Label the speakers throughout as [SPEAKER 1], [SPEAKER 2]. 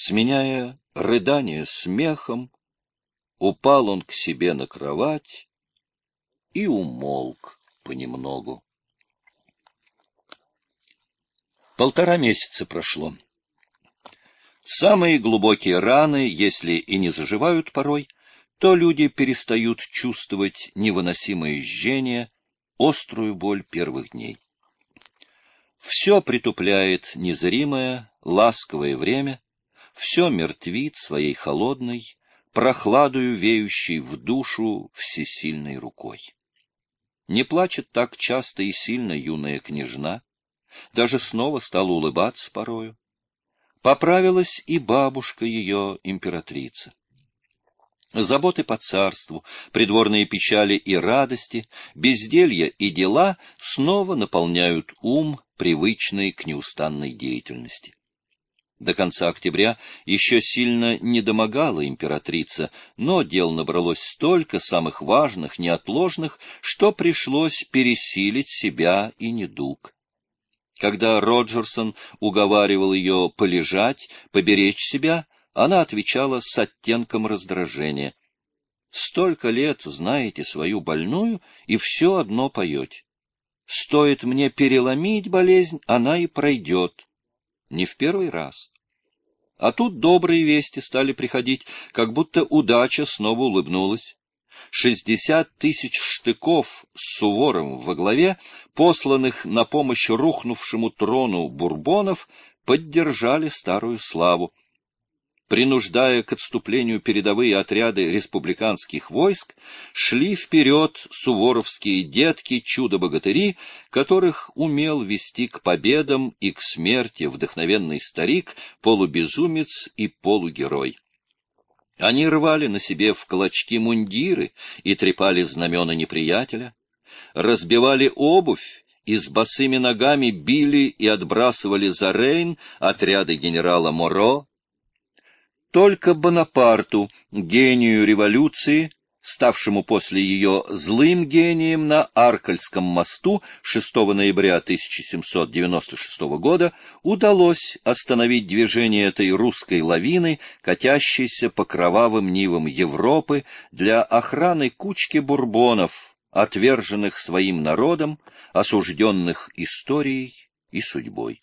[SPEAKER 1] Сменяя рыдание смехом, упал он к себе на кровать и умолк понемногу. Полтора месяца прошло. Самые глубокие раны, если и не заживают порой, то люди перестают чувствовать невыносимое жжение, острую боль первых дней. Все притупляет незримое, ласковое время, все мертвит своей холодной, прохладою веющей в душу всесильной рукой. Не плачет так часто и сильно юная княжна, даже снова стала улыбаться порою. Поправилась и бабушка ее, императрица. Заботы по царству, придворные печали и радости, безделье и дела снова наполняют ум, привычный к неустанной деятельности. До конца октября еще сильно не домогала императрица, но дел набралось столько самых важных, неотложных, что пришлось пересилить себя и недуг. Когда Роджерсон уговаривал ее полежать, поберечь себя, она отвечала с оттенком раздражения. «Столько лет знаете свою больную, и все одно поете. Стоит мне переломить болезнь, она и пройдет. Не в первый раз». А тут добрые вести стали приходить, как будто удача снова улыбнулась. Шестьдесят тысяч штыков с Суворовым во главе, посланных на помощь рухнувшему трону бурбонов, поддержали старую славу. Принуждая к отступлению передовые отряды республиканских войск, шли вперед суворовские детки-чудо-богатыри, которых умел вести к победам и к смерти вдохновенный старик, полубезумец и полугерой. Они рвали на себе в клочки мундиры и трепали знамена неприятеля, разбивали обувь и с босыми ногами били и отбрасывали за Рейн отряды генерала Моро. Только Бонапарту, гению революции, ставшему после ее злым гением на Аркальском мосту 6 ноября 1796 года, удалось остановить движение этой русской лавины, катящейся по кровавым нивам Европы для охраны кучки бурбонов, отверженных своим народом, осужденных историей и судьбой.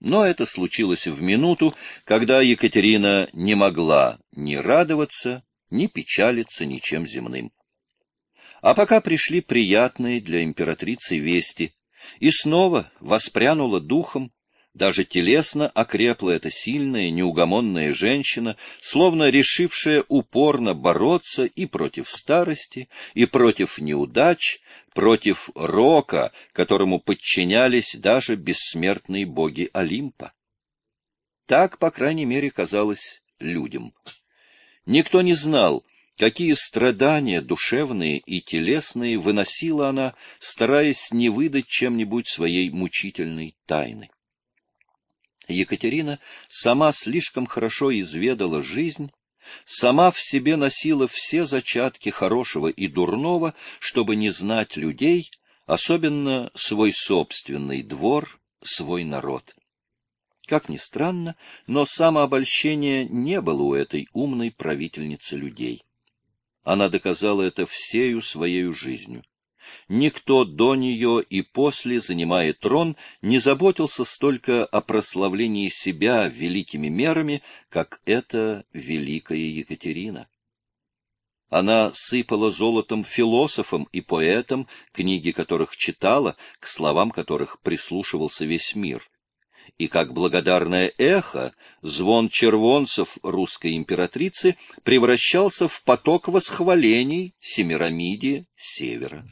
[SPEAKER 1] Но это случилось в минуту, когда Екатерина не могла ни радоваться, не печалиться ничем земным. А пока пришли приятные для императрицы вести, и снова воспрянула духом, даже телесно окрепла эта сильная, неугомонная женщина, словно решившая упорно бороться и против старости, и против неудач, против рока, которому подчинялись даже бессмертные боги Олимпа. Так, по крайней мере, казалось людям. Никто не знал, какие страдания душевные и телесные выносила она, стараясь не выдать чем-нибудь своей мучительной тайны. Екатерина сама слишком хорошо изведала жизнь, сама в себе носила все зачатки хорошего и дурного, чтобы не знать людей, особенно свой собственный двор, свой народ. Как ни странно, но самообольщения не было у этой умной правительницы людей. Она доказала это всею своей жизнью. Никто до нее и после, занимая трон, не заботился столько о прославлении себя великими мерами, как эта великая Екатерина. Она сыпала золотом философам и поэтам, книги которых читала, к словам которых прислушивался весь мир и как благодарное эхо звон червонцев русской императрицы превращался в поток восхвалений Семирамиде Севера.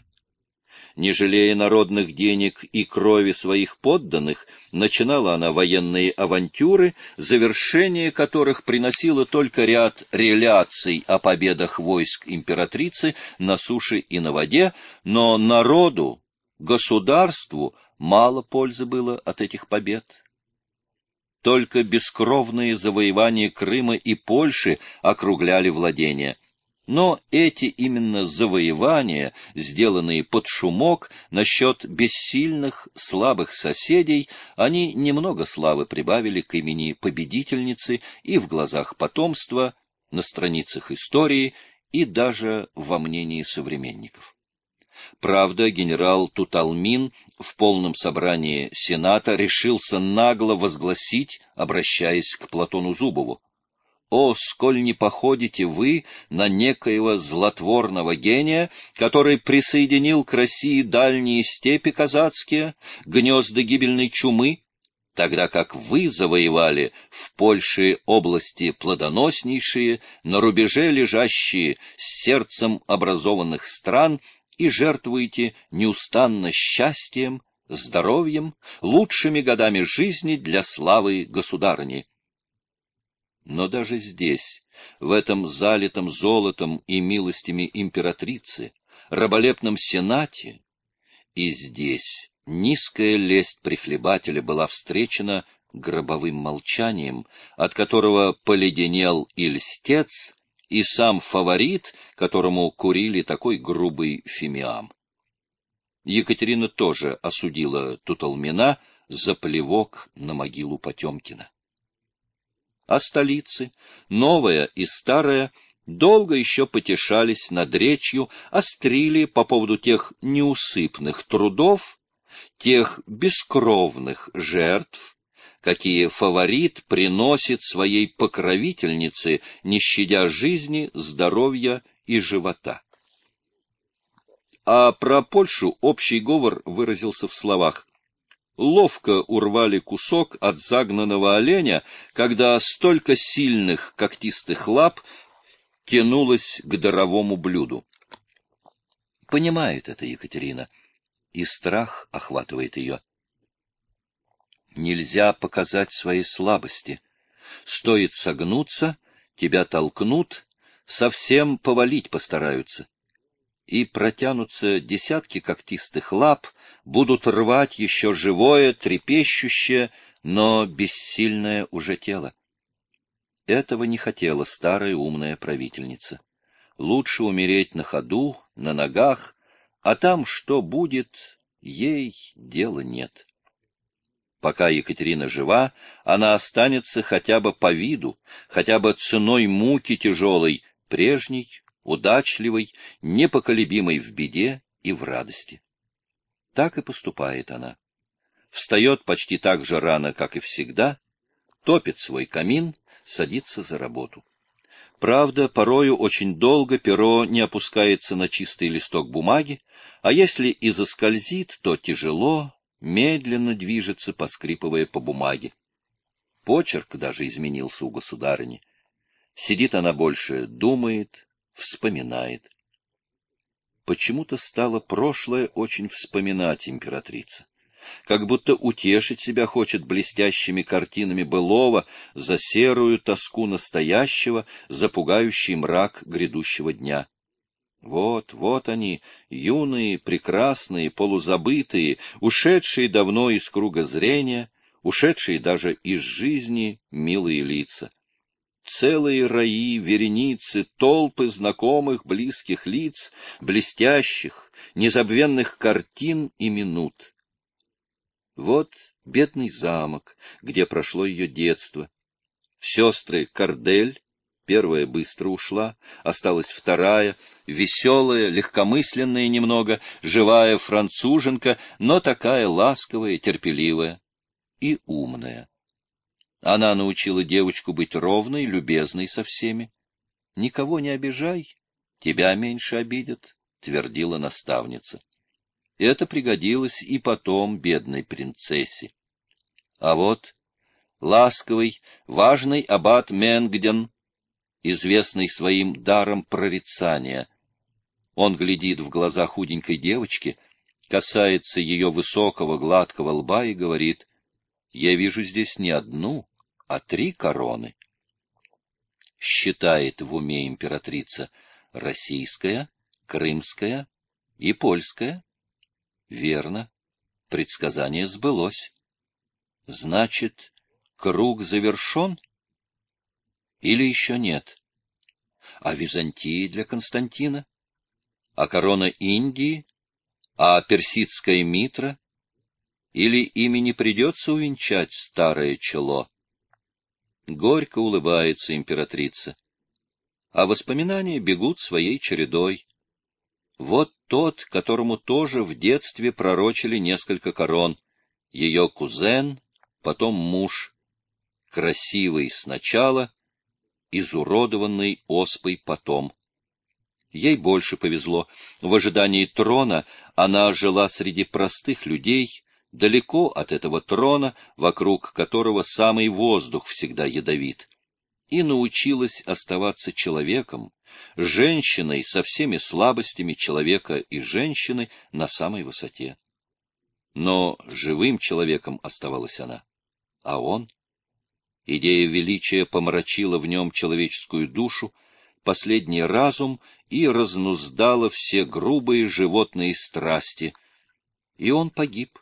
[SPEAKER 1] Не жалея народных денег и крови своих подданных, начинала она военные авантюры, завершение которых приносило только ряд реляций о победах войск императрицы на суше и на воде, но народу, государству мало пользы было от этих побед. Только бескровные завоевания Крыма и Польши округляли владения. Но эти именно завоевания, сделанные под шумок насчет бессильных, слабых соседей, они немного славы прибавили к имени победительницы и в глазах потомства, на страницах истории и даже во мнении современников. Правда, генерал Туталмин в полном собрании Сената решился нагло возгласить, обращаясь к Платону Зубову, «О, сколь не походите вы на некоего злотворного гения, который присоединил к России дальние степи казацкие, гнезда гибельной чумы, тогда как вы завоевали в Польше области плодоноснейшие, на рубеже лежащие с сердцем образованных стран и жертвуете неустанно счастьем, здоровьем, лучшими годами жизни для славы государыни. Но даже здесь, в этом залитом золотом и милостями императрицы, раболепном сенате, и здесь Низкая лесть прихлебателя была встречена гробовым молчанием, от которого поледенел и льстец, и сам фаворит, которому курили такой грубый фимиам. Екатерина тоже осудила Туталмина за плевок на могилу Потемкина. А столицы, новая и старая, долго еще потешались над речью, острили по поводу тех неусыпных трудов, тех бескровных жертв, какие фаворит приносит своей покровительнице, не щадя жизни, здоровья и живота. А про Польшу общий говор выразился в словах ловко урвали кусок от загнанного оленя, когда столько сильных когтистых лап тянулось к даровому блюду. Понимает это Екатерина и страх охватывает ее. Нельзя показать своей слабости. Стоит согнуться, тебя толкнут, совсем повалить постараются. И протянутся десятки когтистых лап, будут рвать еще живое, трепещущее, но бессильное уже тело. Этого не хотела старая умная правительница. Лучше умереть на ходу, на ногах, а там что будет, ей дела нет. Пока Екатерина жива, она останется хотя бы по виду, хотя бы ценой муки тяжелой, прежней, удачливой, непоколебимой в беде и в радости. Так и поступает она. Встает почти так же рано, как и всегда, топит свой камин, садится за работу. Правда, порою очень долго перо не опускается на чистый листок бумаги, а если и заскользит, то тяжело, медленно движется, поскрипывая по бумаге. Почерк даже изменился у государыни. Сидит она больше, думает, вспоминает. Почему-то стало прошлое очень вспоминать императрица как будто утешить себя хочет блестящими картинами былого за серую тоску настоящего, за пугающий мрак грядущего дня. Вот, вот они, юные, прекрасные, полузабытые, ушедшие давно из круга зрения, ушедшие даже из жизни милые лица. Целые раи, вереницы, толпы знакомых, близких лиц, блестящих, незабвенных картин и минут. Вот бедный замок, где прошло ее детство. Сестры Кардель, первая быстро ушла, осталась вторая, веселая, легкомысленная немного, живая француженка, но такая ласковая, терпеливая и умная. Она научила девочку быть ровной, любезной со всеми. «Никого не обижай, тебя меньше обидят», — твердила наставница. Это пригодилось и потом бедной принцессе. А вот ласковый, важный аббат Менгден, известный своим даром прорицания. Он глядит в глаза худенькой девочки, касается ее высокого гладкого лба и говорит, «Я вижу здесь не одну, а три короны». Считает в уме императрица российская, крымская и польская. Верно. Предсказание сбылось. Значит, круг завершен? Или еще нет? а Византии для Константина? А корона Индии? А персидская митра? Или ими не придется увенчать старое чело? Горько улыбается императрица. А воспоминания бегут своей чередой. Вот тот, которому тоже в детстве пророчили несколько корон. Ее кузен, потом муж. Красивый сначала, изуродованный оспой потом. Ей больше повезло. В ожидании трона она жила среди простых людей, далеко от этого трона, вокруг которого самый воздух всегда ядовит, и научилась оставаться человеком, женщиной со всеми слабостями человека и женщины на самой высоте. Но живым человеком оставалась она, а он? Идея величия помрачила в нем человеческую душу, последний разум и разнуздала все грубые животные страсти, и он погиб